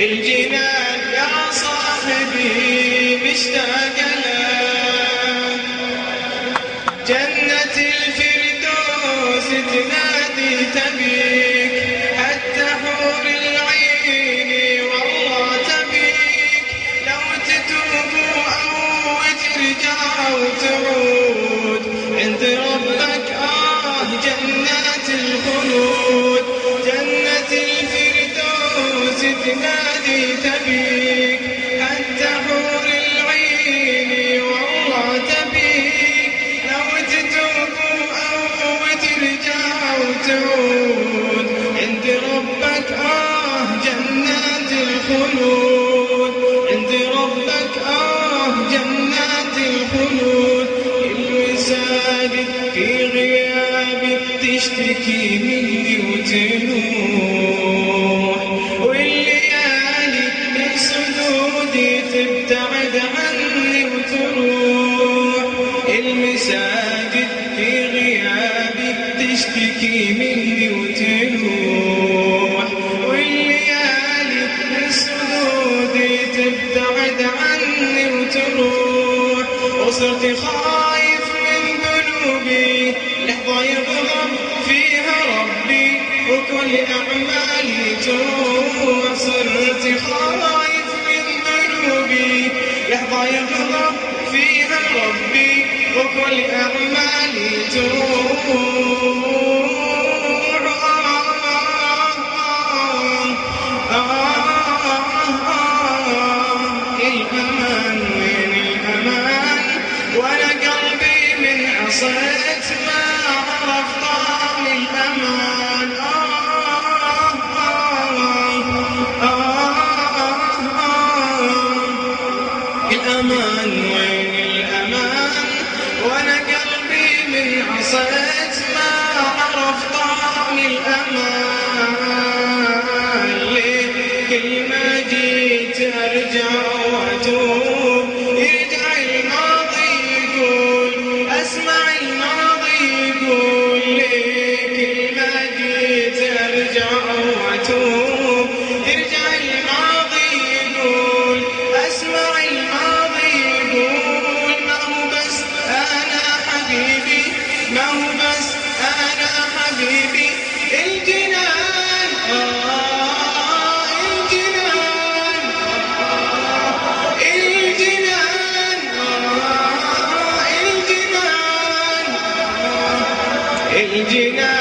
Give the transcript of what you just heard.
الجنان يا صاحبي مشتاق لك جنة الفردوس تنادي تبيك حتى حور العين والله تبيك. لو تتوبوا أو ترجعوا تعود عند ربك آه جنة الخلود. إذ ناديت بي أنت العين وورعت بي لو جئتك أو وجرك أو تعود عند ربك آه جنات الخلود. عند ربك آه جنات الخلود. الوساد في غيابك تشتكي مني وتنود. المساجد في غيابك تشتكي مني وتنوح والليالي من تبتعد عني وتروح وصرت خايف من قلوبي لحظة يغضب فيها ربي. وكل أعمالي تروح صرت خايف من قلوبي لحظة يغضب فيها ربي. وكل الأعمال جروعا الأمان من الأمان وأنا قلبي من عصير صرت ما عرفت عن الأمان. كل ما جيت أرجع. Indina.